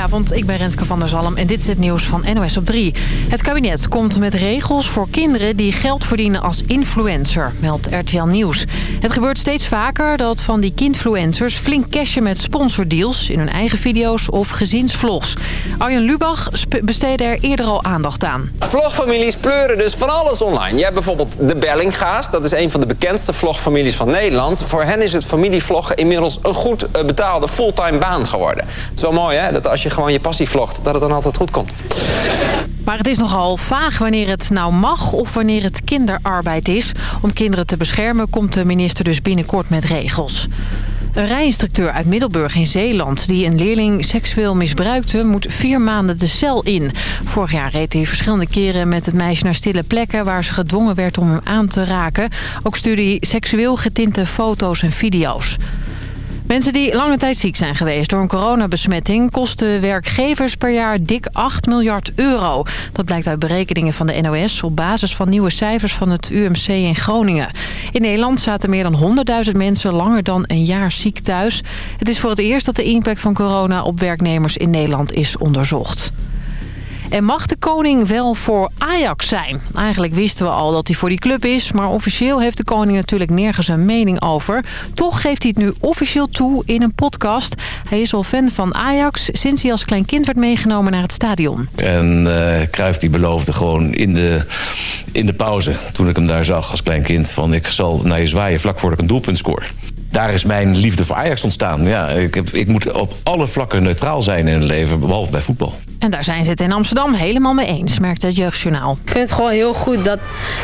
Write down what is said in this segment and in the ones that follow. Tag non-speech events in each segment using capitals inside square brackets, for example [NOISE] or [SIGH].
Goedenavond, ik ben Renske van der Zalm en dit is het nieuws van NOS op 3. Het kabinet komt met regels voor kinderen die geld verdienen als influencer, meldt RTL Nieuws. Het gebeurt steeds vaker dat van die kindfluencers flink cashen met sponsordeals... in hun eigen video's of gezinsvlogs. Arjen Lubach besteedde er eerder al aandacht aan. Vlogfamilies pleuren dus van alles online. Je hebt bijvoorbeeld de Bellingga's, dat is een van de bekendste vlogfamilies van Nederland. Voor hen is het familievloggen inmiddels een goed eh, betaalde fulltime baan geworden. Het is wel mooi hè, dat als je gewoon je passie vlogt, dat het dan altijd goed komt. Maar het is nogal vaag wanneer het nou mag of wanneer het kinderarbeid is. Om kinderen te beschermen komt de minister dus binnenkort met regels. Een rijinstructeur uit Middelburg in Zeeland die een leerling seksueel misbruikte... moet vier maanden de cel in. Vorig jaar reed hij verschillende keren met het meisje naar stille plekken... waar ze gedwongen werd om hem aan te raken. Ook stuurde hij seksueel getinte foto's en video's. Mensen die lange tijd ziek zijn geweest door een coronabesmetting... kosten werkgevers per jaar dik 8 miljard euro. Dat blijkt uit berekeningen van de NOS... op basis van nieuwe cijfers van het UMC in Groningen. In Nederland zaten meer dan 100.000 mensen langer dan een jaar ziek thuis. Het is voor het eerst dat de impact van corona op werknemers in Nederland is onderzocht. En mag de koning wel voor Ajax zijn? Eigenlijk wisten we al dat hij voor die club is... maar officieel heeft de koning natuurlijk nergens een mening over. Toch geeft hij het nu officieel toe in een podcast. Hij is al fan van Ajax sinds hij als klein kind werd meegenomen naar het stadion. En uh, Cruijff die beloofde gewoon in de, in de pauze... toen ik hem daar zag als klein kind... van ik zal naar je zwaaien vlak voordat ik een doelpunt scoor daar is mijn liefde voor Ajax ontstaan. Ja, ik, heb, ik moet op alle vlakken neutraal zijn in het leven, behalve bij voetbal. En daar zijn ze het in Amsterdam helemaal mee eens, merkt het Jeugdjournaal. Ik vind het gewoon heel goed dat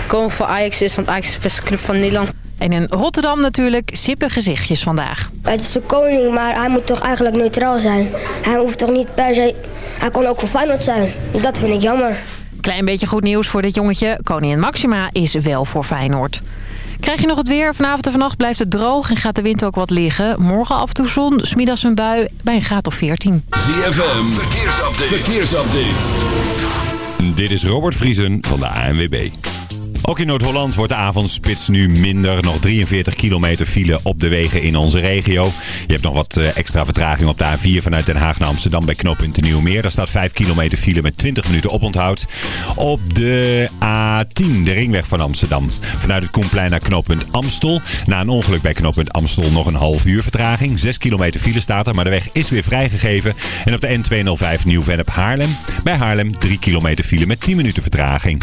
komen voor Ajax is, want Ajax is de beste club van Nederland. En in Rotterdam natuurlijk sippe gezichtjes vandaag. Het is de koning, maar hij moet toch eigenlijk neutraal zijn. Hij hoeft toch niet per se... Hij kon ook voor Feyenoord zijn. Dat vind ik jammer. Klein beetje goed nieuws voor dit jongetje. Koningin Maxima is wel voor Feyenoord. Krijg je nog het weer? Vanavond en vannacht blijft het droog en gaat de wind ook wat liggen. Morgen af en toe zon, smiddags een bui bij een graad of 14. ZFM, verkeersupdate. verkeersupdate. Dit is Robert Vriesen van de ANWB. Ook in Noord-Holland wordt de avondspits nu minder. Nog 43 kilometer file op de wegen in onze regio. Je hebt nog wat eh, extra vertraging op de A4 vanuit Den Haag naar Amsterdam bij knooppunt Nieuwmeer. Daar staat 5 kilometer file met 20 minuten oponthoud. Op de A10, de ringweg van Amsterdam. Vanuit het Koenplein naar knooppunt Amstel. Na een ongeluk bij knooppunt Amstel nog een half uur vertraging. 6 kilometer file staat er, maar de weg is weer vrijgegeven. En op de N205 Nieuw-Vennep Haarlem. Bij Haarlem 3 kilometer file met 10 minuten vertraging.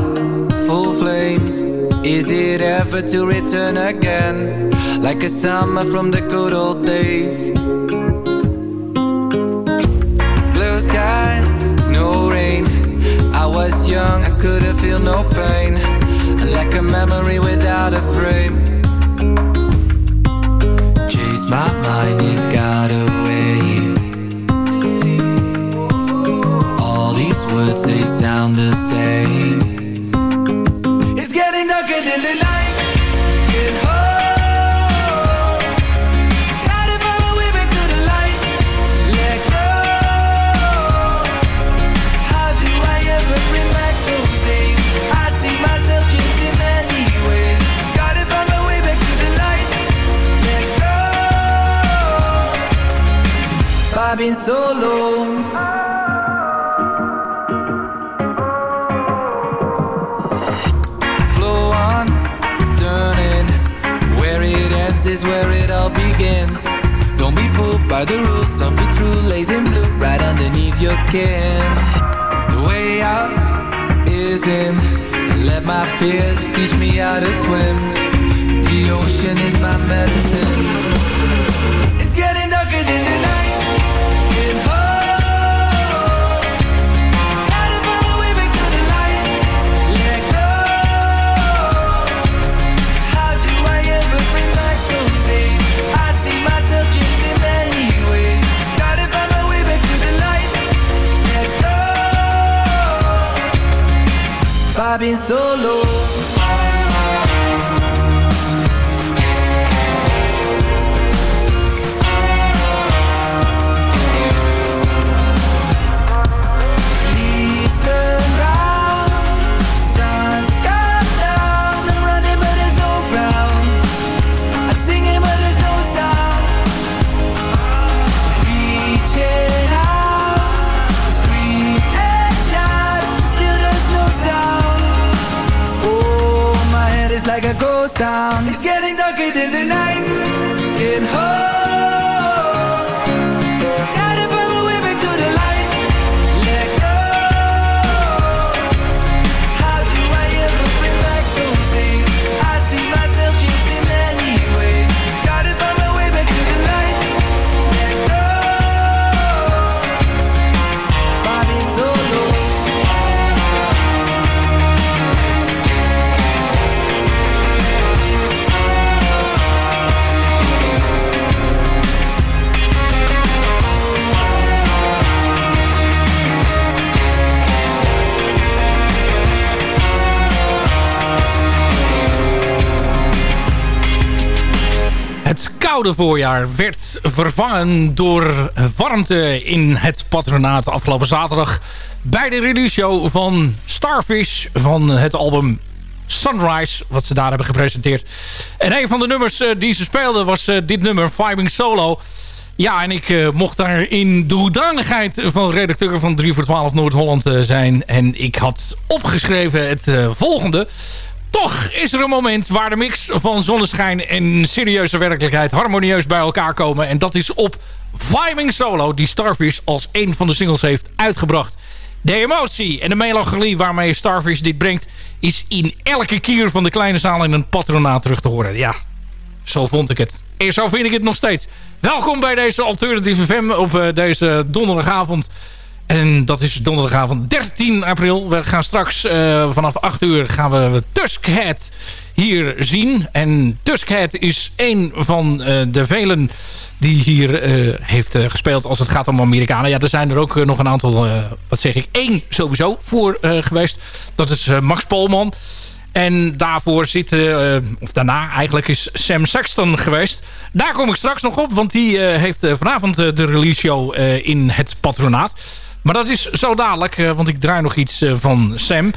Is it ever to return again? Like a summer from the good old days. Blue skies, no rain. I was young, I couldn't feel no pain. Like a memory without a frame. Chased my mind, it got away. All these words, they sound the same been so low Flow on, turning Where it ends is where it all begins. Don't be fooled by the rules Something true lays in blue Right underneath your skin. The way out is in. Let my fears teach me how to swim. The ocean is my medicine. Vibing solo. Please koude voorjaar werd vervangen door warmte in het patronaat afgelopen zaterdag. Bij de release show van Starfish van het album Sunrise, wat ze daar hebben gepresenteerd. En een van de nummers eh, die ze speelden was eh, dit nummer, Vibing Solo. Ja, en ik eh, mocht daar in de hoedanigheid van redacteur van 3 voor 12 Noord-Holland zijn. En ik had opgeschreven het volgende. Toch is er een moment waar de mix van zonneschijn en serieuze werkelijkheid harmonieus bij elkaar komen. En dat is op Vibing Solo, die Starfish als een van de singles heeft uitgebracht. De emotie en de melancholie waarmee Starfish dit brengt... is in elke kier van de kleine zaal in een patronaat terug te horen. Ja, zo vond ik het. En zo vind ik het nog steeds. Welkom bij deze Alternative FM op eh, deze donderdagavond. En dat is donderdagavond 13 april. We gaan straks eh, vanaf 8 uur gaan we Tuskhead hier zien. En Tuskhead is een van eh, de velen die hier eh, heeft gespeeld als het gaat om Amerikanen. Ja, er zijn er ook nog een aantal, wat zeg ik, één sowieso voor geweest. Dat is Max Polman. En daarvoor zit, of daarna eigenlijk, is Sam Sexton geweest. Daar kom ik straks nog op, want die heeft vanavond de release show in het patronaat. Maar dat is zo dadelijk, eh, want ik draai nog iets eh, van Sam.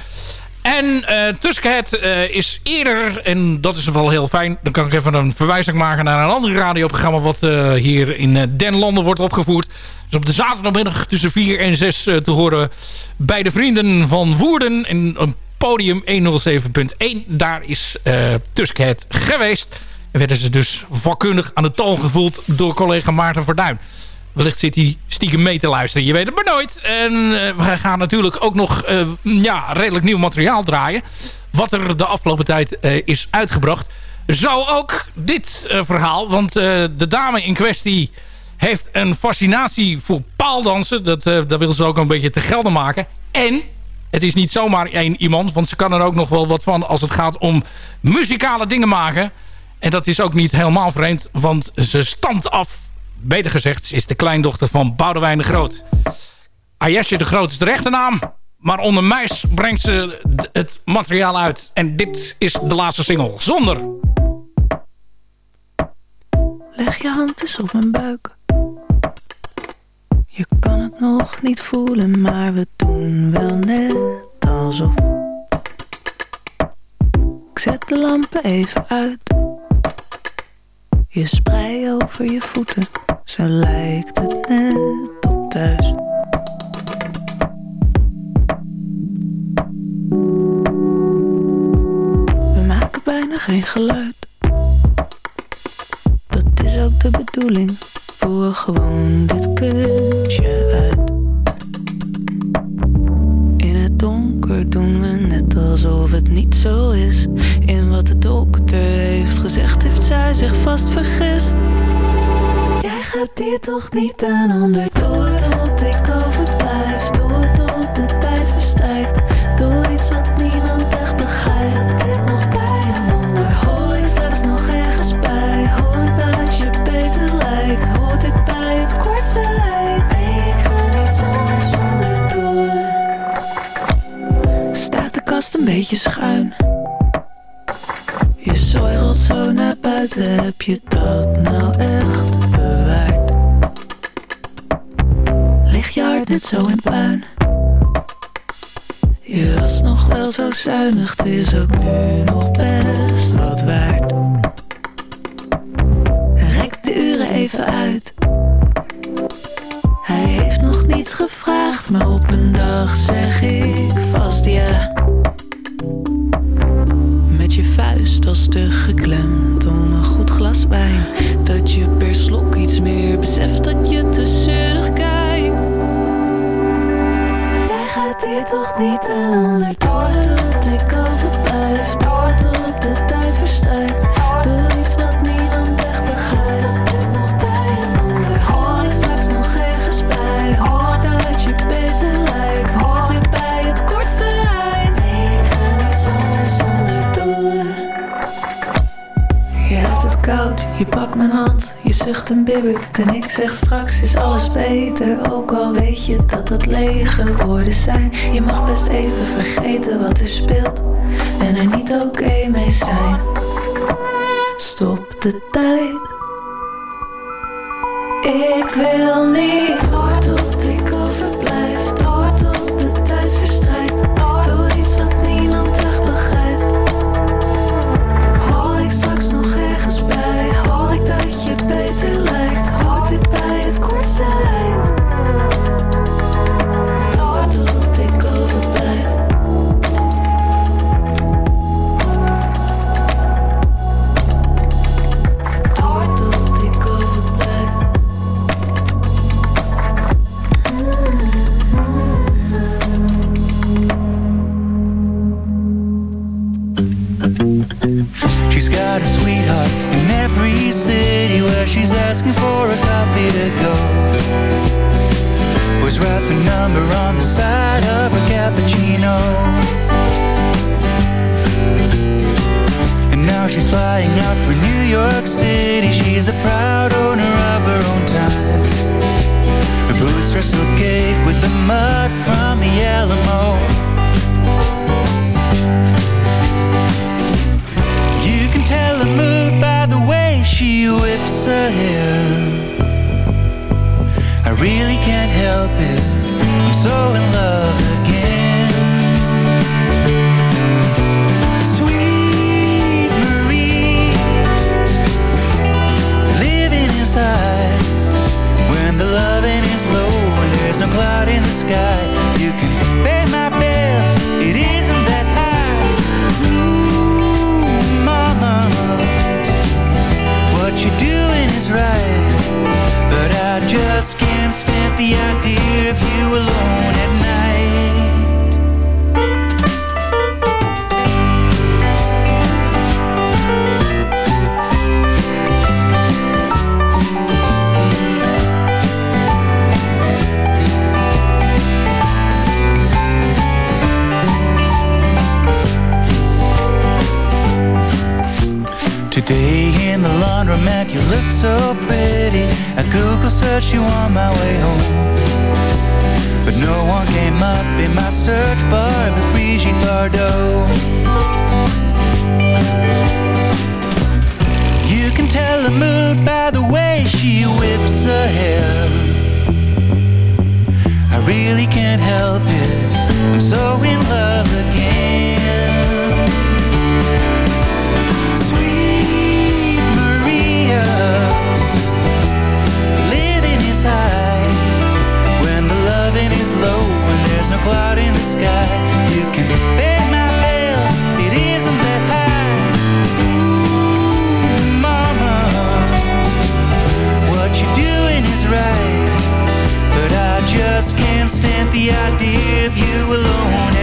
En eh Tuskhead is eerder, en dat is wel heel fijn... dan kan ik even een verwijzing maken naar een ander radioprogramma... wat hier in Den Landen wordt opgevoerd. Dus op de zaterdagmiddag tussen 4 en 6 eh, te horen... bij de vrienden van Woerden in een podium 107.1. Daar is uh, Tuskhead geweest. En werden ze dus vakkundig aan de toon gevoeld door collega Maarten Verduin. Wellicht zit hij stiekem mee te luisteren. Je weet het maar nooit. En uh, we gaan natuurlijk ook nog uh, ja, redelijk nieuw materiaal draaien. Wat er de afgelopen tijd uh, is uitgebracht. Zo ook dit verhaal. Want de dame in kwestie heeft een fascinatie voor paaldansen. Dat, dat wil ze ook een beetje te gelden maken. En het is niet zomaar één iemand. Want ze kan er ook nog wel wat van als het gaat om muzikale dingen maken. En dat is ook niet helemaal vreemd. Want ze stamt af beter gezegd, ze is de kleindochter van Boudewijn de Groot. Ayesje de Groot is de rechte naam. Maar onder Meis brengt ze het materiaal uit. En dit is de laatste single. Zonder. Leg je hand eens op mijn buik. Je kan het nog niet voelen, maar we doen wel net alsof. Ik zet de lampen even uit. Je sprei over je voeten, zo lijkt het net op thuis. We maken bijna geen geluid. Dat is ook de bedoeling. Voer gewoon dit kunstje uit. In het donker doen we net alsof het niet zo is. In wat de dokter heeft gezegd, heeft zij zich vast vergist. Jij gaat hier toch niet aan onderdoor tot ik overblijf. Door tot de tijd verstrijkt. Door iets wat niemand echt begrijpt. Dit nog bij een wonder. Hoor ik straks nog ergens bij. Hoor dat je beter lijkt. Hoort dit bij het kortste. Nee, ik ga niet zonder zonder door. Staat de kast een beetje schuin. Je zooi zo naar buiten. Heb je dat nou zo in puin? Je was nog wel zo zuinig, het is ook nu nog best wat waard. En bibbert En ik zeg straks is alles beter, ook al weet je dat het lege woorden zijn Je mag best even vergeten wat er speelt en er niet oké mee zijn. Stop de tijd. Ik wil niet asking for a coffee to go. Boys write number on the side of her cappuccino. And now she's flying out for New York City. She's the proud owner of her own time. Her boots are silkate with the mud from the Alamo. You can tell a way she whips her hair. I really can't help it. I'm so in love again. Stand the idea of you alone you look so pretty. I Google search you on my way home. But no one came up in my search bar but Brigitte Bardot You can tell a mood by the way she whips her hair. I really can't help it. I'm so in love again cloud in the sky. You can pay my bill, it isn't that high. Mama, what you're doing is right, but I just can't stand the idea of you alone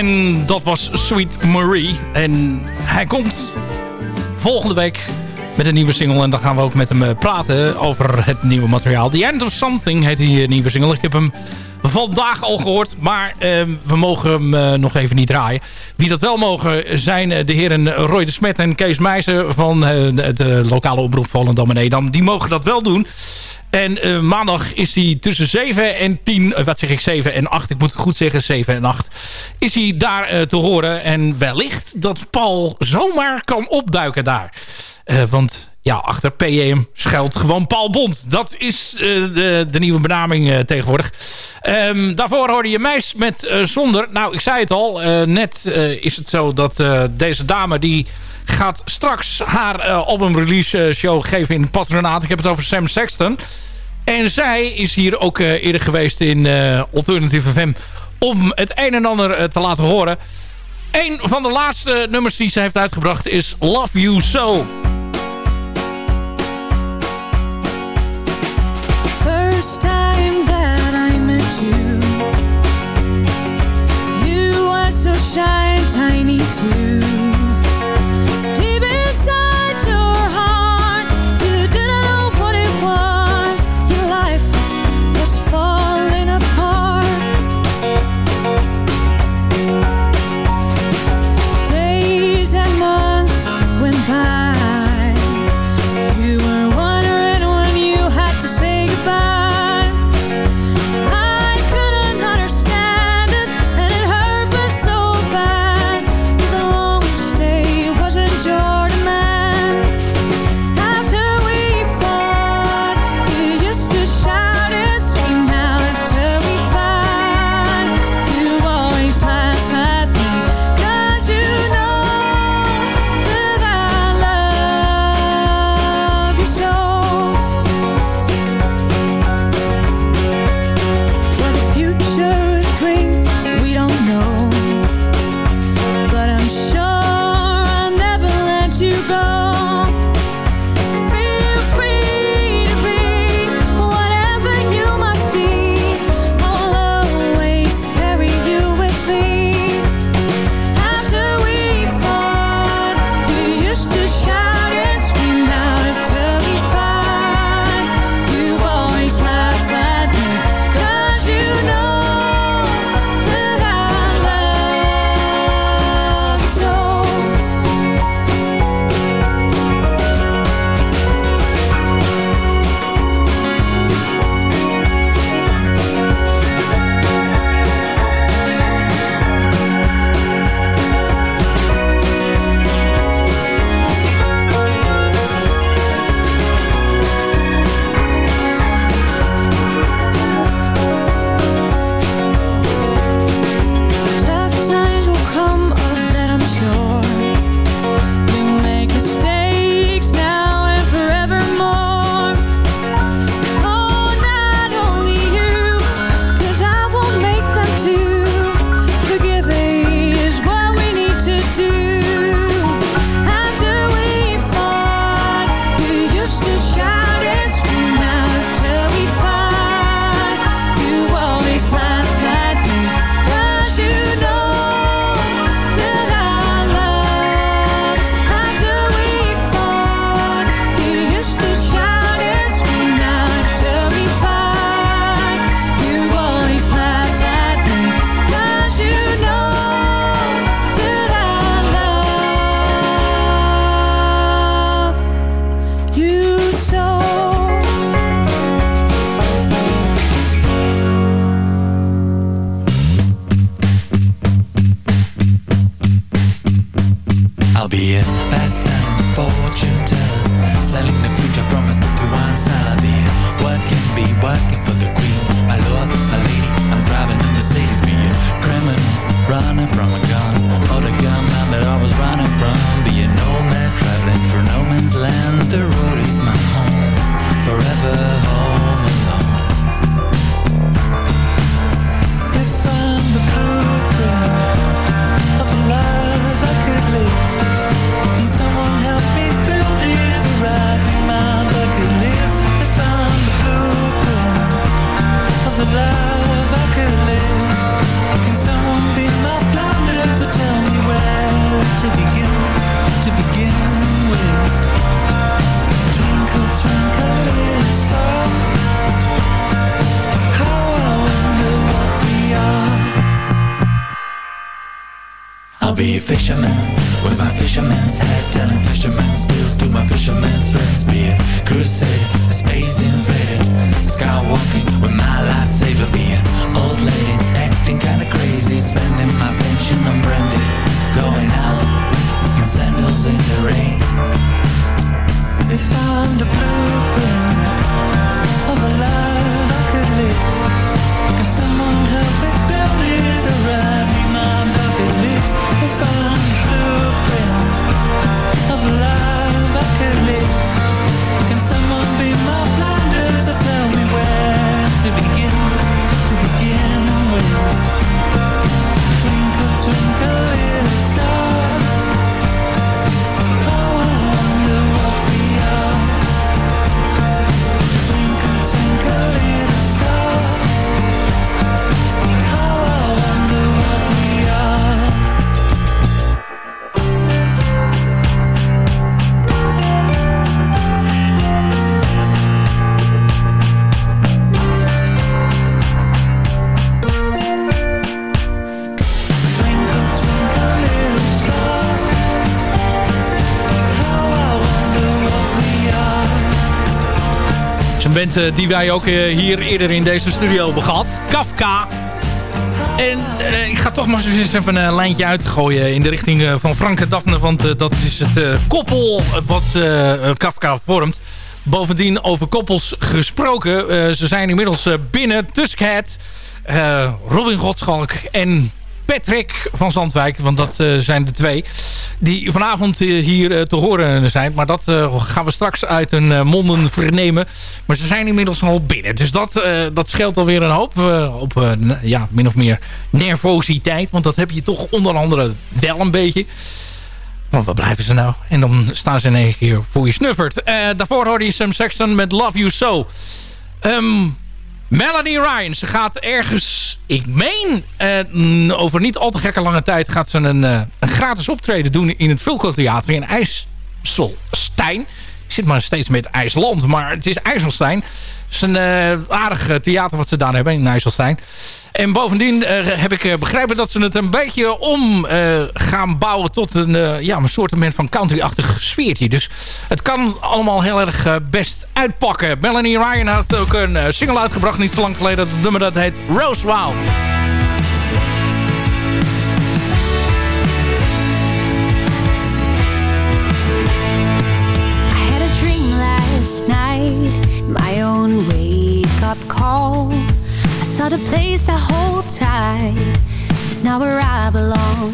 En dat was Sweet Marie. En hij komt volgende week met een nieuwe single. En dan gaan we ook met hem eh, praten over het nieuwe materiaal. The End of Something heet die eh, nieuwe single. Ik heb hem vandaag al gehoord. Maar eh, we mogen hem eh, nog even niet draaien. Wie dat wel mogen zijn de heren Roy de Smet en Kees Meijsen... van eh, de, de lokale omroep Volendam en Edam. Die mogen dat wel doen. En eh, maandag is hij tussen 7 en 10, eh, wat zeg ik, 7 en 8, ik moet het goed zeggen, 7 en 8, is hij daar eh, te horen. En wellicht dat Paul zomaar kan opduiken daar. Want ja, achter PM schuilt gewoon Paul Bond. Dat is de, de nieuwe benaming tegenwoordig. Ehm, daarvoor hoorde je meis met Zonder. Nou, ik zei het al, net is het zo dat deze dame die gaat straks haar eh, albumrelease eh, show geven in patronaat. Ik heb het over Sam Sexton. En zij is hier ook eh, eerder geweest in Alternative FM om het een en ander te laten horen. Een van de laatste nummers die ze heeft uitgebracht is Love You So. First time that I met you, you were so shy tiny too. Fisherman with my fisherman's hat, telling fisherman's tales to my fisherman's friends. Being crusader, a space invader, skywalking with my lightsaber. Being old lady, acting kinda crazy, spending my pension on brandy, going out in sandals in the rain. If I'm the blueprint of a life twinkle twinkle little star. Eh, die wij ook eh, hier eerder in deze studio hebben gehad. Kafka. En eh, ik ga toch maar eens even een lijntje uitgooien in de richting van Frank en Daphne. Want dat is het koppel wat Kafka vormt. Bovendien over koppels gesproken. ze zijn inmiddels binnen. Tuskhead, Robin Godschalk en Patrick van Zandwijk. Want dat eh, zijn de twee die vanavond eh, hier eh, te horen zijn. Maar dat gaan we straks uit hun monden vernemen. Maar ze zijn inmiddels al binnen. Dus dat, dat scheelt alweer een hoop op ja, min of meer nervositeit. Want dat heb je toch onder andere wel een beetje. Want waar blijven ze nou? En dan staan ze in één keer voor je snuffert. Daarvoor hoorde je Sam Sexton met Love You So. Ehm, Melanie Ryan, ze gaat ergens, ik meen, eh, over niet al te gekke lange tijd... gaat ze een, eh, een gratis optreden doen in het Vulco Theater in IJsselstein. Ik zit maar steeds met IJsland, maar het is IJsselstein. Het is een eh, aardig eh, theater wat ze daar hebben in IJsselstein. En bovendien eh, heb ik begrepen dat ze het een beetje om gaan bouwen... tot een, ja, een soort van country-achtig sfeertje. Dus het kan allemaal heel erg best uitpakken. Melanie Ryan had ook een single uitgebracht niet zo lang geleden. Het nummer dat heet Rose Wild. Call. I saw the place I hold tight, is now where I belong.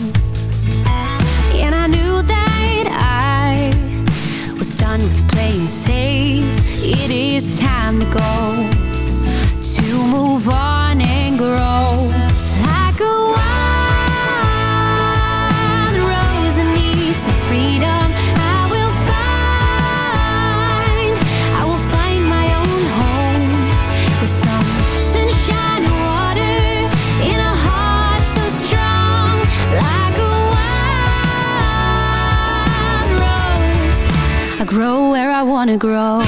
And I knew that I was done with playing safe. It is time to go, to move on wanna grow.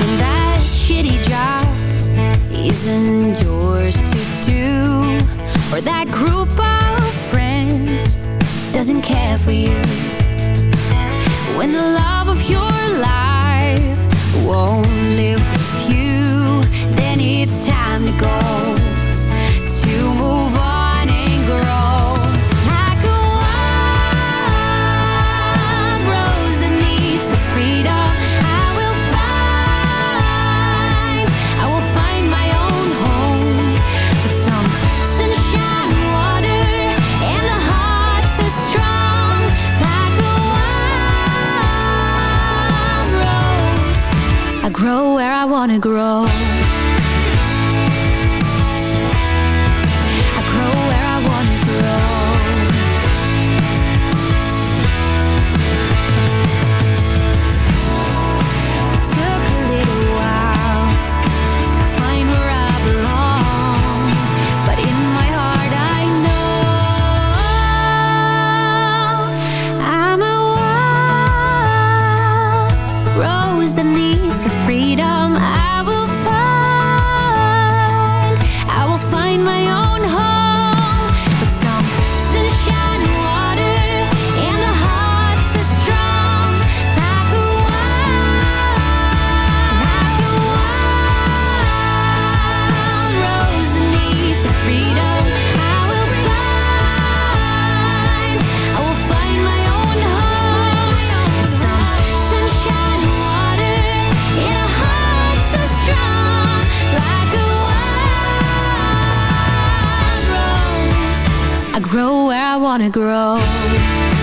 When that shitty job isn't yours to do, or that group of friends doesn't care for you. When the love of your life won't live with you, then it's time to go wanna grow. Wanna grow.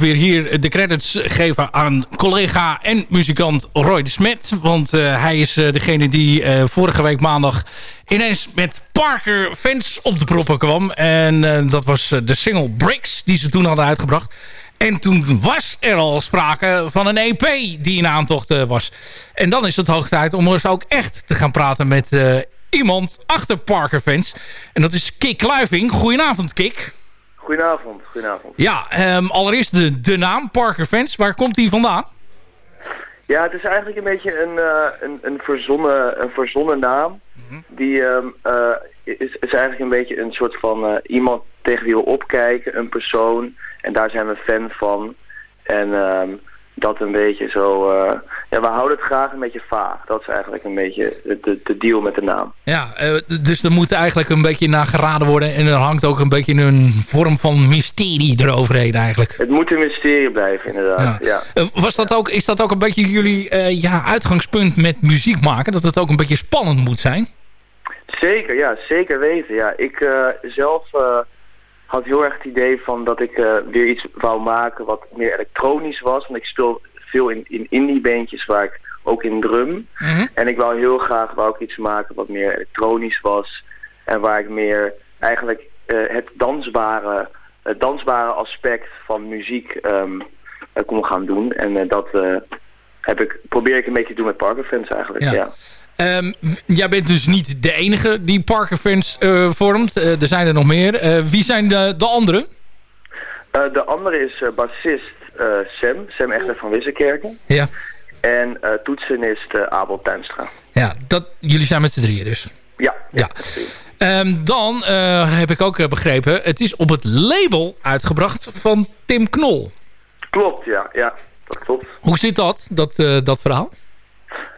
Weer hier de credits geven aan collega en muzikant Roy de Smet. Want eh, hij is eh, degene die eh, vorige week maandag ineens met Parker Fans op de proppen kwam. En dat was de single Bricks die ze toen hadden uitgebracht. En toen was er al sprake van een EP die in aantocht was. En dan is het hoog tijd om eens ook echt te gaan praten met iemand achter Parker Fans. En dat is Kik Kluiving. Goedenavond Kik. Goedenavond, goedenavond. Ja, ehm, allereerst de, de naam Parker Fans. Waar komt die vandaan? Ja, het is eigenlijk een beetje een, eh, een, een, verzonnen, een verzonnen naam. Die ehm, eh, is, is eigenlijk een beetje een soort van eh, iemand tegen wie we opkijken, een persoon. En daar zijn we fan van. En ehm, dat een beetje zo... eh, ja, we houden het graag een beetje vaag. Dat is eigenlijk een beetje de, de, de deal met de naam. Ja, eh, dus er moet eigenlijk een beetje naar geraden worden. En er hangt ook een beetje een vorm van mysterie eroverheen eigenlijk. Het moet een mysterie blijven, inderdaad. Ja. Eh, was dat ook, is dat ook een beetje jullie ja, uitgangspunt met muziek maken? Dat het ook een beetje spannend moet zijn? Zeker, ja, zeker weten. Ja, ik zelf had heel erg het idee van dat ik eh, weer iets wou maken wat meer elektronisch was. Want ik speel veel in, in indie bandjes waar ik ook in drum. En ik wou heel graag wou ik iets maken wat meer elektronisch was. En waar ik meer eigenlijk eh, het dansbare, het dansbare aspect van muziek ehm, eh, kon gaan doen. En dat heb ik, probeer ik een beetje te doen met Parker Fans eigenlijk. Ja. ja. Ehm, jij bent dus niet de enige die Parker Fans eh, vormt. Eh, er zijn er nog meer. Eh, wie zijn de, de anderen? De andere is bassist Sam, Sam Echter van Wissekerken. Ja. En toetsenist Abel Tuinstra. Ja, dat, jullie zijn met z'n drieën dus. Ja. ja. Ehm, dan heb ik ook begrepen, het is op het label uitgebracht van Tim Knol. Klopt, ja. Ja, dat klopt. Hoe zit dat, dat, dat verhaal?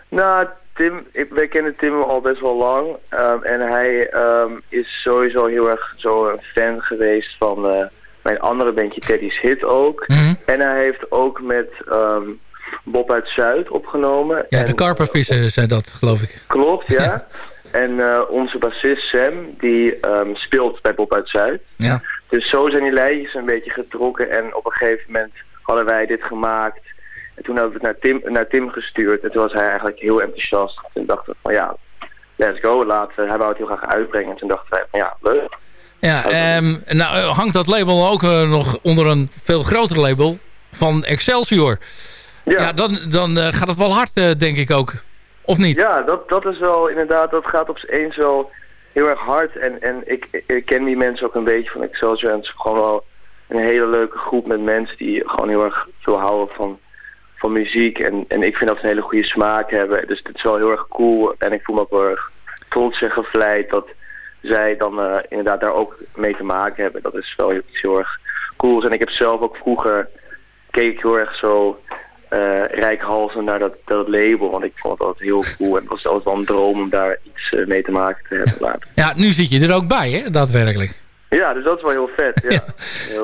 Nou, Tim, ik, wij kennen Tim al best wel lang. Ehm, en hij ehm, is sowieso heel erg zo een fan geweest van eh, mijn andere bandje Teddy's Hit ook. En hij heeft ook met ehm, Bob uit Zuid opgenomen. Ja, en, de karpervissen zijn dat, geloof ik. Klopt, ja. En eh, onze bassist Sam, die speelt bij Bob uit Zuid. Ja. Dus zo zijn die lijntjes een beetje getrokken. En op een gegeven moment hadden wij dit gemaakt. En toen hebben we het naar Tim, naar Tim gestuurd. En toen was hij eigenlijk heel enthousiast. Toen dachten we van ja, let's go, laten. Hij wou het heel graag uitbrengen. En toen dachten wij van ja, leuk. Ja, ehm, nou eh, hangt dat label ook eh, nog onder een veel groter label van Excelsior. Ja, dan, dan eh, gaat het wel hard, denk ik ook. Of niet? Ja, dat, dat is wel inderdaad, dat gaat op z'n eens wel heel erg hard. En, en ik, ik ken die mensen ook een beetje van Excelsior. En het is gewoon wel een hele leuke groep met mensen die gewoon heel erg veel houden van, muziek. En, en ik vind dat ze een hele goede smaak hebben. Dus het is wel heel erg cool. En ik voel me ook heel erg trots en gevleid dat zij dan eh, inderdaad daar ook mee te maken hebben. Dat is wel iets heel erg cools. En ik heb zelf ook vroeger, keek ik heel erg zo eh rijkhalsend naar dat, dat label. Want ik vond altijd heel cool. En het was altijd wel een droom om daar iets eh, mee te maken te hebben later. Ja, nu zit je er ook bij, hè, daadwerkelijk. Ja, dus dat is wel heel vet. Ja,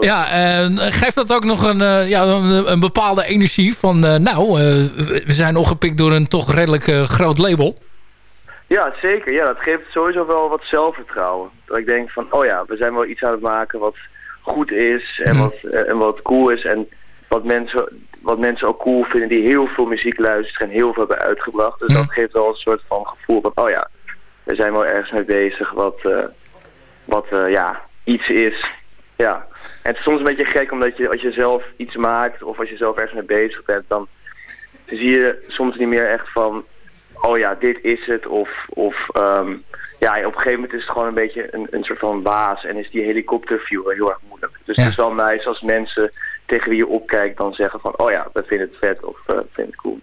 [LAUGHS] Ja, eh, geeft dat ook nog een, eh, ja, een, een bepaalde energie van... eh, nou, we zijn opgepikt door een toch redelijk groot label. Ja, zeker. Ja, dat geeft sowieso wel wat zelfvertrouwen. Dat ik denk van, oh ja, we zijn wel iets aan het maken wat goed is en wat, eh, en wat cool is. En wat mensen, wat mensen ook cool vinden die heel veel muziek luisteren en heel veel hebben uitgebracht. Dus dat geeft wel een soort van gevoel van, oh ja, we zijn wel ergens mee bezig wat, wat ja, iets is. Ja. En het is soms een beetje gek omdat je, als je zelf iets maakt of als je zelf ergens mee bezig bent, dan zie je soms niet meer echt van, oh ja, dit is het. Of, of ehm, ja, op een gegeven moment is het gewoon een beetje een, een soort van waas. En is die helikopterview heel erg moeilijk. Dus het is wel nice als mensen tegen wie je opkijkt dan zeggen van, oh ja, we vinden het vet of uh, vinden het cool.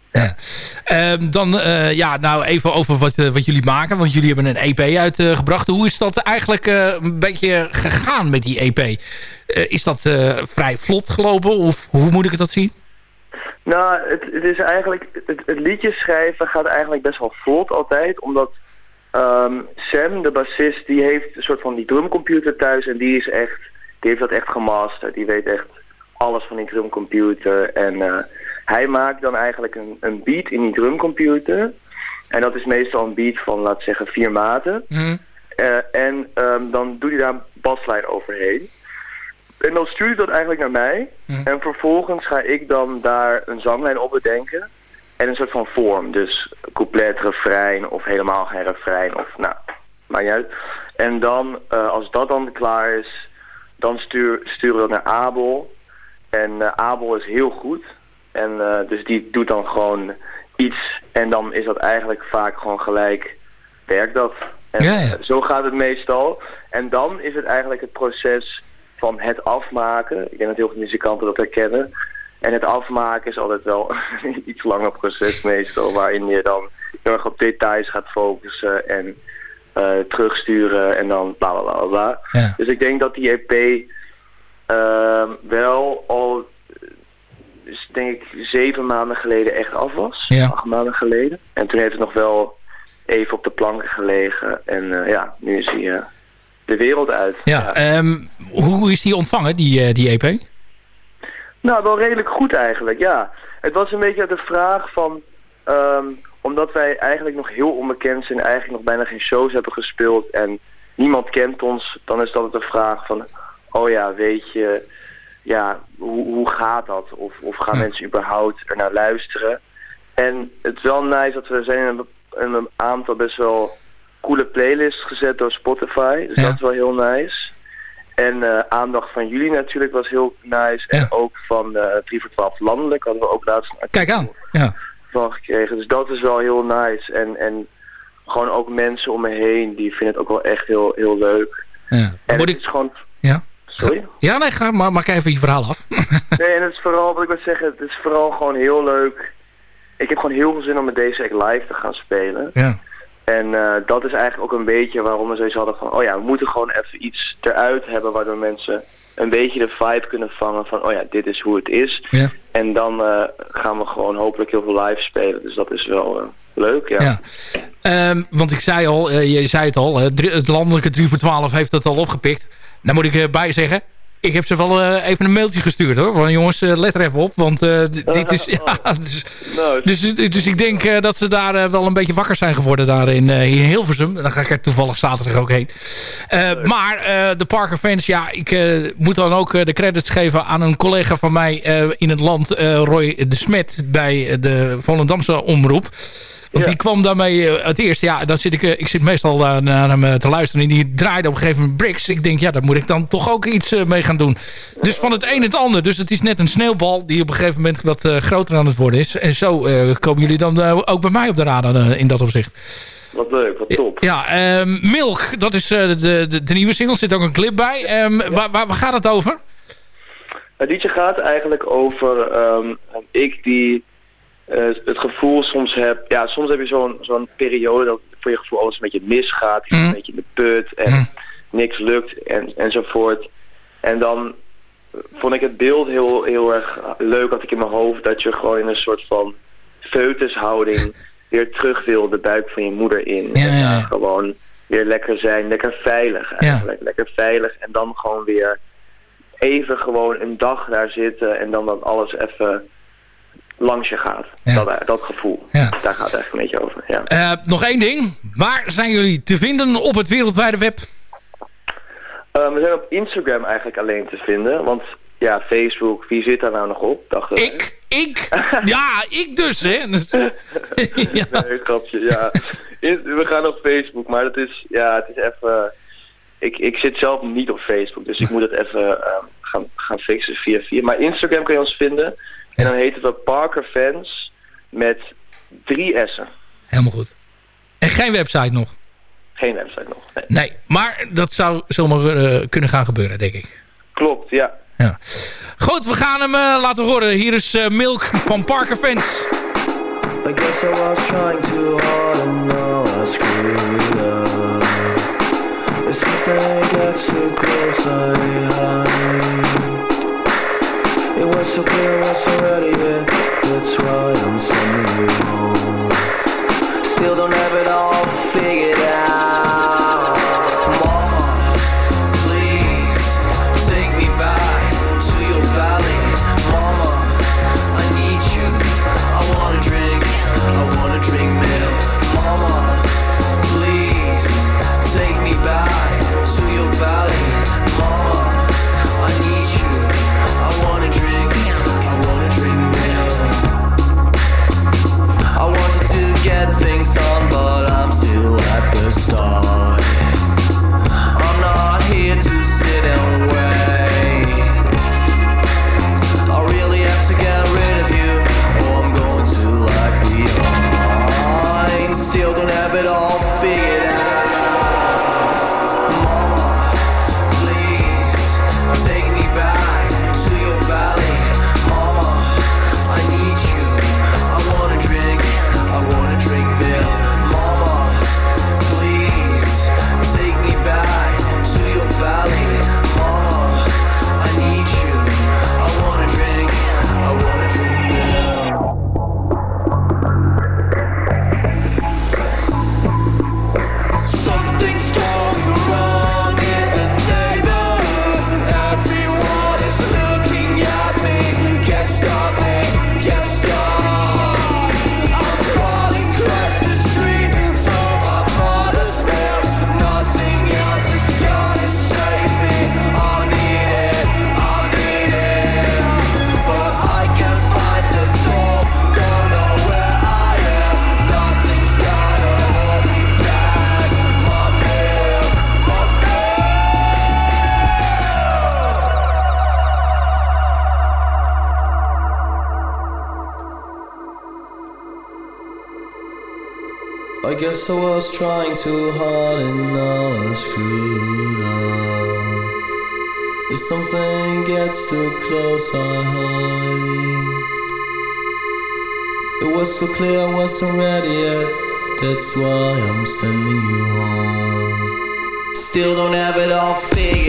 Ehm, dan, eh, ja, nou even over wat, eh, wat jullie maken. Want jullie hebben een EP uitgebracht. Hoe is dat eigenlijk eh, een beetje gegaan met die EP? Eh, is dat eh, vrij vlot gelopen? Of hoe moet ik dat zien? Nou, het, het is eigenlijk, het, het liedje schrijven gaat eigenlijk best wel vlot altijd, omdat ehm, Sam, de bassist, die heeft een soort van die drumcomputer thuis en die is echt, die heeft dat echt gemasterd. Die weet echt alles van die drumcomputer en eh, hij maakt dan eigenlijk een, een beat in die drumcomputer en dat is meestal een beat van, laten we zeggen, vier maten. Eh, en ehm, dan doet hij daar een baslijn overheen. En dan stuurt hij dat eigenlijk naar mij. En vervolgens ga ik dan daar een zanglijn op bedenken. En een soort van vorm. Dus couplet, refrein of helemaal geen refrein. Of nou, maakt niet uit. En dan, eh, als dat dan klaar is, dan stuur, sturen we dat naar Abel. En eh, Abel is heel goed. En eh, dus die doet dan gewoon iets. En dan is dat eigenlijk vaak gewoon gelijk, werkt dat. En Ja, ja. eh, zo gaat het meestal. En dan is het eigenlijk het proces van het afmaken. Ik denk dat heel veel muzikanten dat herkennen. En het afmaken is altijd wel een [LAUGHS] iets langer proces meestal. Waarin je dan heel erg op details gaat focussen en terugsturen en dan bla bla bla bla. Ja. Dus ik denk dat die EP wel al, dus denk ik, zeven maanden geleden echt af was. Ja. Acht maanden geleden. En toen heeft het nog wel even op de planken gelegen. En eh, ja, nu is hij eh, de wereld uit. Ja, ehm, hoe is die ontvangen, die, eh, die EP? Nou, wel redelijk goed eigenlijk, ja. Het was een beetje de vraag van... ehm, omdat wij eigenlijk nog heel onbekend zijn... eigenlijk nog bijna geen shows hebben gespeeld... en niemand kent ons... dan is dat de vraag van... oh ja, weet je... ja, hoe, hoe gaat dat? Of, of gaan mensen überhaupt er naar luisteren? En het is wel nice dat we zijn in een, een aantal best wel coole playlists gezet door Spotify. Dus dat is wel heel nice. En eh, aandacht van jullie natuurlijk was heel nice. En ook van eh 3 voor 12 landelijk hadden we ook laatst een Kijk aan. Ja. van gekregen. Dus dat is wel heel nice. En, en gewoon ook mensen om me heen, die vinden het ook wel echt heel, heel leuk. Ja. En Moet het ik... is gewoon... Ja. Sorry? Ja, nee, ga, maar maak even je verhaal af. [LAUGHS] Nee, en het is vooral, wat ik wil zeggen, het is vooral gewoon heel leuk. Ik heb gewoon heel veel zin om met deze act live te gaan spelen. Ja. En eh, dat is eigenlijk ook een beetje waarom we zoiets hadden van... oh ja, we moeten gewoon even iets eruit hebben... waardoor mensen een beetje de vibe kunnen vangen van... oh ja, dit is hoe het is. Ja. En dan eh, gaan we gewoon hopelijk heel veel live spelen. Dus dat is wel eh, leuk, ja. Ja. Ehm, want ik zei al, je zei het al, het landelijke 3 voor 12 heeft dat al opgepikt. Daar moet ik eh, bij zeggen. Ik heb ze wel eh, even een mailtje gestuurd hoor. Van jongens, eh, let er even op. Want dit is... [LAUGHS] Ja, dus, dus, dus ik denk dat ze daar wel een beetje wakker zijn geworden daar in, in Hilversum. Dan ga ik er toevallig zaterdag ook heen. Maar de Parker fans, ja, ik moet dan ook de credits geven aan een collega van mij in het land, Roy de Smet, bij de Volendamse omroep. Want die kwam daarmee eh, het eerst. Ja, dan zit ik, eh, ik zit meestal naar hem eh, te luisteren. En die draaide op een gegeven moment bricks. Ik denk, ja, daar moet ik dan toch ook iets mee gaan doen. Dus van het een het ander. Dus het is net een sneeuwbal die op een gegeven moment wat groter aan het worden is. En zo komen jullie dan ook bij mij op de radar in dat opzicht. Wat leuk, wat top. Ja, ehm, Milk, dat is de, de, de nieuwe single. Zit ook een clip bij. Ehm, waar, waar, waar gaat het over? Het liedje gaat eigenlijk over ehm, ik die eh, het gevoel soms heb... Ja, soms heb je zo'n zo'n periode dat voor je gevoel alles een beetje misgaat. Je zit een beetje in de put en niks lukt en, enzovoort. En dan vond ik het beeld heel, heel erg leuk, had ik in mijn hoofd... dat je gewoon in een soort van foetushouding weer terug wil de buik van je moeder in. Ja, en ja. gewoon weer lekker zijn, lekker veilig eigenlijk. Lekker veilig en dan gewoon weer even gewoon een dag daar zitten en dan dat alles even langs je gaat. Dat, dat gevoel. Daar gaat het eigenlijk een beetje over. Ja. Eh, nog één ding. Waar zijn jullie te vinden op het wereldwijde web? Eh, we zijn op Instagram eigenlijk alleen te vinden, want ja, Facebook, wie zit daar nou nog op? Dachten ik, ik? [LAUGHS] ja, ik dus, hè? [LAUGHS] Dus- [LAUGHS] Nee, grapje, ja. We gaan op Facebook, maar dat is, ja, het is even... Ik, ik zit zelf niet op Facebook, dus ik moet het even eh, gaan, gaan fixen via via. Maar Instagram kun je ons vinden. En dan heten we Parker Fans met drie S'en. Helemaal goed. En geen website nog? Geen website nog. Nee. Nee, maar dat zou zomaar eh, kunnen gaan gebeuren, denk ik. Klopt, ja. Ja. Goed, we gaan hem eh, laten horen. Hier is eh, Milk van Parker Fans. I guess I was trying too hard and now I screwed up. If something gets too close, I hide. Was so clear, so ready, and that's why I'm sending you home. Still don't have it all was trying too hard and now I screwed up. If something gets too close, I hide. It was so clear I wasn't ready yet. That's why I'm sending you home. Still don't have it all figured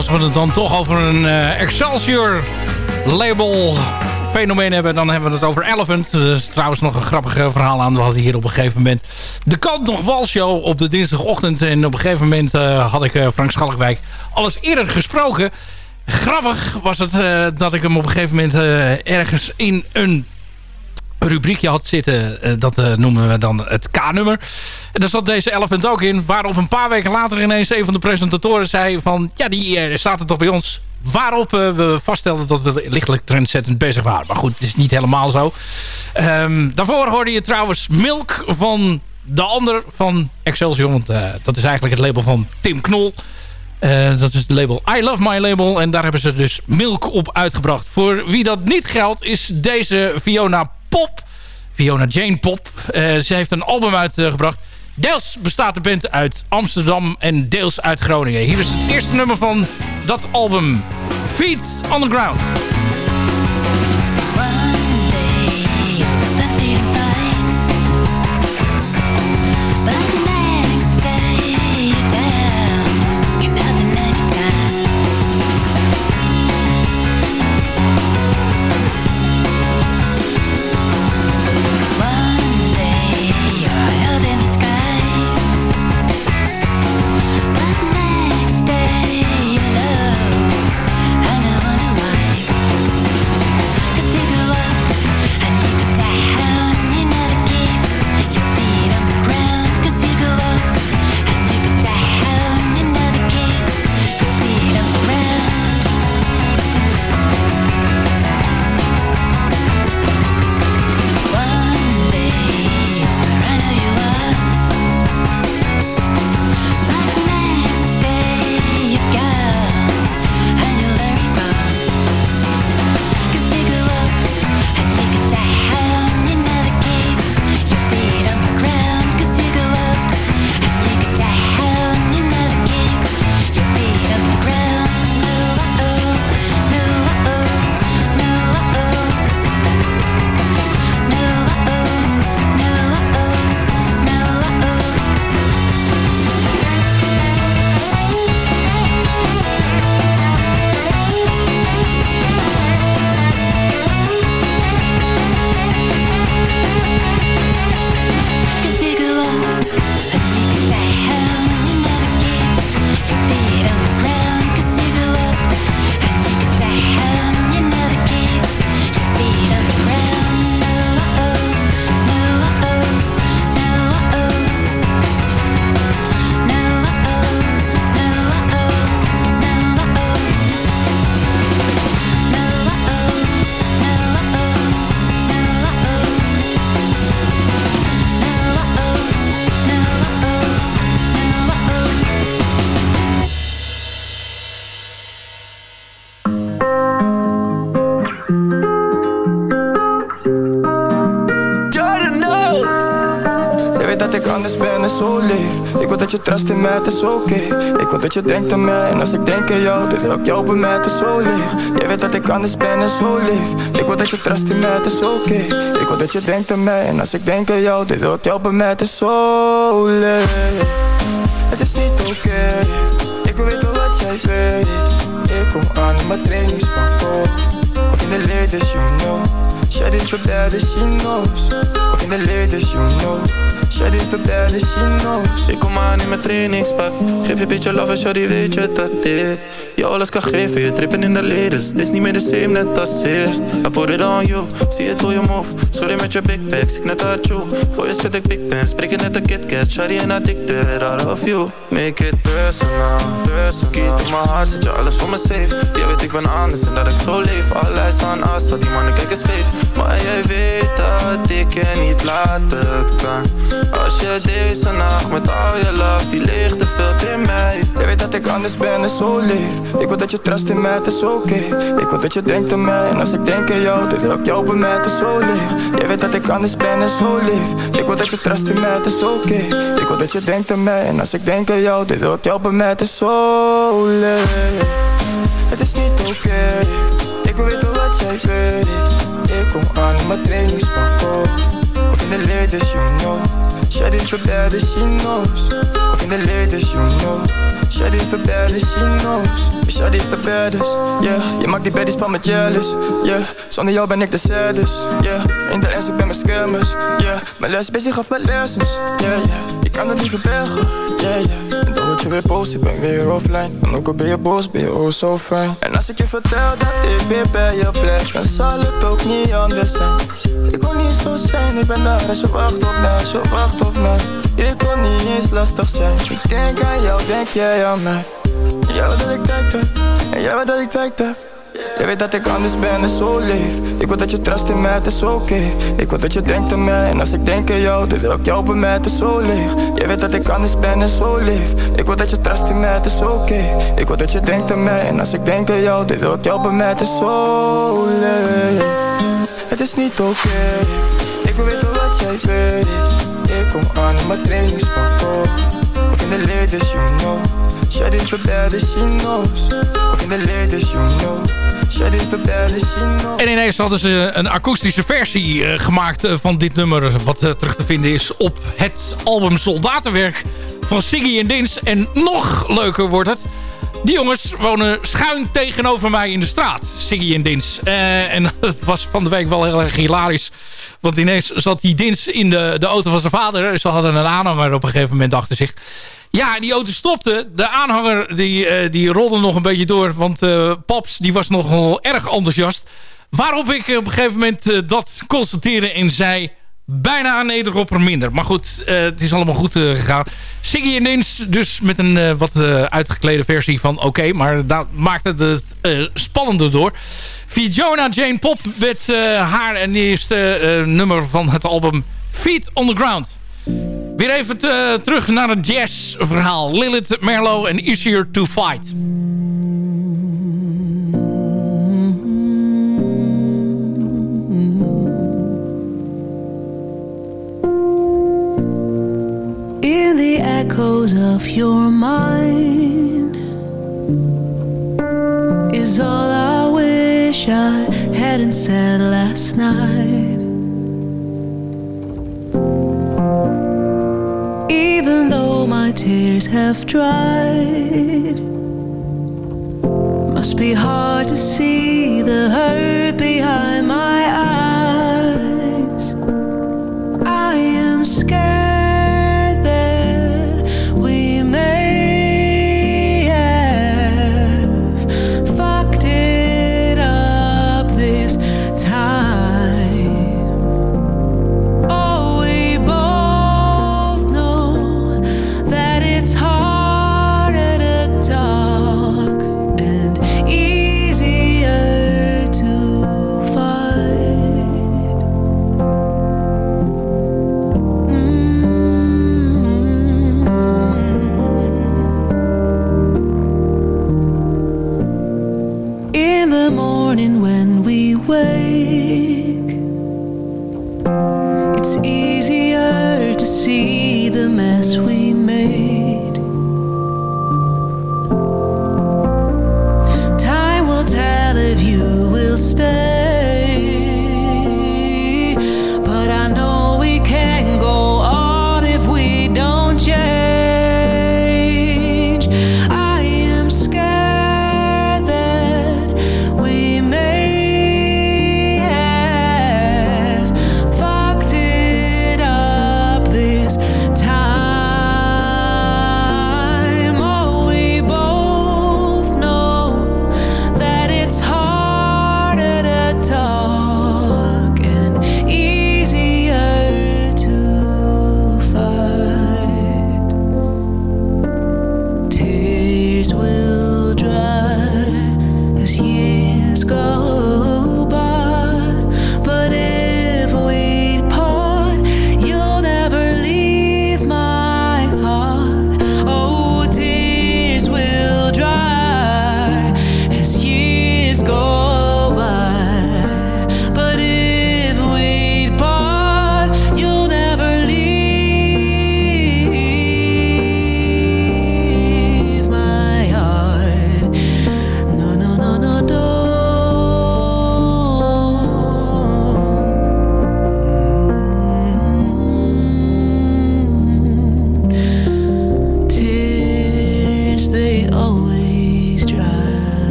als we het dan toch over een eh, Excelsior label fenomeen hebben... dan hebben we het over Elephant. Er is trouwens nog een grappig eh, verhaal aan. We hadden hier op een gegeven moment de Kant nog Walshow op de dinsdagochtend. En op een gegeven moment eh, had ik Frank Schalkwijk alles eerder gesproken. Grappig was het dat ik hem op een gegeven moment ergens in een rubriekje had zitten. eh, dat eh, noemen we dan het K-nummer. En daar zat deze Elephant ook in. Waarop een paar weken later ineens een van de presentatoren zei van... Ja, die eh, staat er toch bij ons. Waarop we vaststelden dat we lichtelijk trendzettend bezig waren. Maar goed, het is niet helemaal zo. Ehm, daarvoor hoorde je trouwens Milk van de ander van Excelsior. Want dat is eigenlijk het label van Tim Knol. Dat is het label I Love My Label. En daar hebben ze dus Milk op uitgebracht. Voor wie dat niet geldt is deze Fiona Pop. Fiona Jane Pop. Eh, ze heeft een album uitgebracht. Deels bestaat de band uit Amsterdam en deels uit Groningen. Hier is het eerste nummer van dat album. Feet on the Ground. Dat ik anders ben en zo lief Ik wil dat je trust in mij, het is oké. Ik wil dat je denkt aan mij En als ik denk aan jou, dan wil ik jou bij mij, het is zo lief Je weet dat ik anders ben en zo lief Ik wil dat je trust in mij, het is oké. Ik wil dat je denkt aan mij En als ik denk aan jou, dan wil ik jou bij mij, het is zo lief Het is niet oké. Ik wil weten wat jij weet. Ik kom aan in mijn trainingspak oh. Of in de latest, you know. Shit is baddest she knows. Of in the latest, you know Shit is the baddest she knows. Ik kom aan in mijn trainingspak. Geef je beetje love en shawty weet je dat ik Je alles kan geven, je trippen in de leden Het is niet meer de same net als eerst. I put it on you, zie het hoe je move. Schudden met je big bags, ik net uit you. Voor je spit ik big pen, spreek je net een KitKat Shawty en addicted, out of you. Make it personal, personal. Kiet in mijn hart, zet je alles voor me safe. Jij weet ik ben anders en dat ik zo leef. Alles aan as, al die mannen kijken scheef. Maar jij weet dat ik je niet laten kan Als je deze nacht met al je love Die leegte vult in mij. Je weet dat ik anders ben en zo lief. Ik wil dat je trust in mij, het is oké. Ik wil dat je denkt aan mij En als ik denk aan jou, dan wil ik jou bij mij, het is zo lief. Je weet dat ik anders ben en zo lief. Ik wil dat je trust in mij, het is oké. Ik wil dat je denkt aan mij En als ik denk aan jou, dan wil ik jou bij mij, het is zo Het is niet oké. Ik wil weten wat jij weet. Ik kom aan in mijn trainingspak. Of in de latest, you know Is the baddest she knows in the latest, you know Shit is the baddest she knows. Shit is the baddest, yeah. Je maakt die baddies van me jealous, yeah. Zonder jou ben ik de saddest, yeah. In de ernst, ik ben mijn scammers, yeah. Mijn les bezig gaf mijn lessons, yeah, yeah. Je kan het niet verbergen, yeah, yeah. En dan word je weer boos, ik ben weer offline. En ook al ben je boos, ben je oh zo fijn. En als ik je vertel dat ik weer bij je blijf Dan zal het ook niet anders zijn. Ik wil niet zo zijn, ik ben daar als je wacht op mij je wacht op mij Ik wil niet eens lastig zijn. Ik denk aan jou, denk jij aan mij. Jij wil dat ik tijd heb. En jij wil dat ik tijd heb. Je weet dat ik anders ben en zo leef. Ik wil dat je trust in mij, het is oké. Ik wil dat je denkt aan mij. En als ik denk aan jou, dan wil ik jou bij mij, het is zo leeg. Je weet dat ik anders ben en zo leef. Ik wil dat je trust in mij, het is oké. Ik wil dat je denkt aan mij. En als ik denk aan jou, dan wil ik jou bij mij, het is zo Het is niet oké. Ik wil weten wat jij weet kom aan in mijn trainingspak oh. Of in de ladies, you know is the baddest she knows Of in the ladies, you know En ineens hadden ze een akoestische versie eh, gemaakt eh, van dit nummer. Wat eh, terug te vinden is op het album Soldatenwerk van Siggy en Dins. En nog leuker wordt het. Die jongens wonen schuin tegenover mij in de straat. Siggy en Dins. Eh, en [LAUGHS] het was van de week wel heel erg hilarisch. Want ineens zat die Dins in de, de auto van zijn vader. Ze hadden een aanhanger op een gegeven moment achter zich. Ja, en die auto stopte. De aanhanger die, eh, die rolde nog een beetje door. Want eh, Paps die was nogal erg enthousiast. Waarop ik op een gegeven moment eh, dat constateerde en zei... Bijna een nederropper minder. Maar goed, eh, het is allemaal goed eh, gegaan. Siggy en Dins dus met een eh, wat uitgeklede versie van Oké. maar daar maakte het spannender door. Fiona Jane Pop met haar en eerste nummer van het album Feet on the Ground. Weer even te- terug naar het jazzverhaal. Lilith Merlo en Easier to Fight. Echoes of your mind is all I wish I hadn't said last night. Even though my tears have dried, must be hard to see the hurt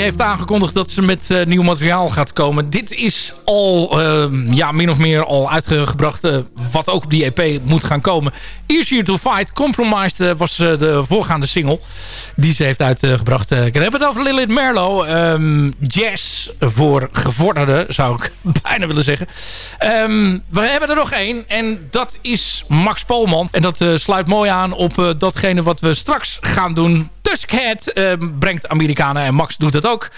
Heeft aangekondigd dat ze met eh, nieuw materiaal gaat komen. Dit is al, eh, ja, min of meer al uitgebracht. eh, wat ook op die EP moet gaan komen. Easier to Fight. Compromised was de voorgaande single die ze heeft uitgebracht. Ik heb het over Lilith Merlo. Ehm, jazz voor gevorderden, zou ik [LAUGHS] bijna willen zeggen. Ehm, we hebben er nog één en dat is Max Polman. En dat sluit mooi aan op datgene wat we straks gaan doen. Tuskhead ehm, brengt Amerikanen en Max doet dat ook.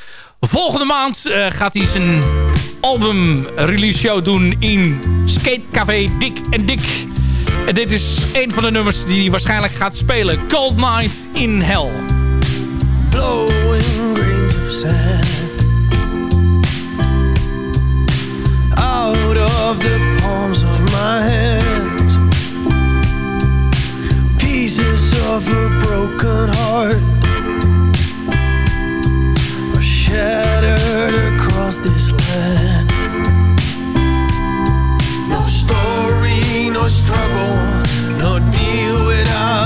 Volgende maand gaat hij zijn album release show doen in Skatecafé Dik en Dik. En dit is een van de nummers die hij waarschijnlijk gaat spelen. Cold Night in Hell. Blowing grains of sand Out of the palms of my hands of a broken heart. Are shattered across this land. No story, no struggle, no deal without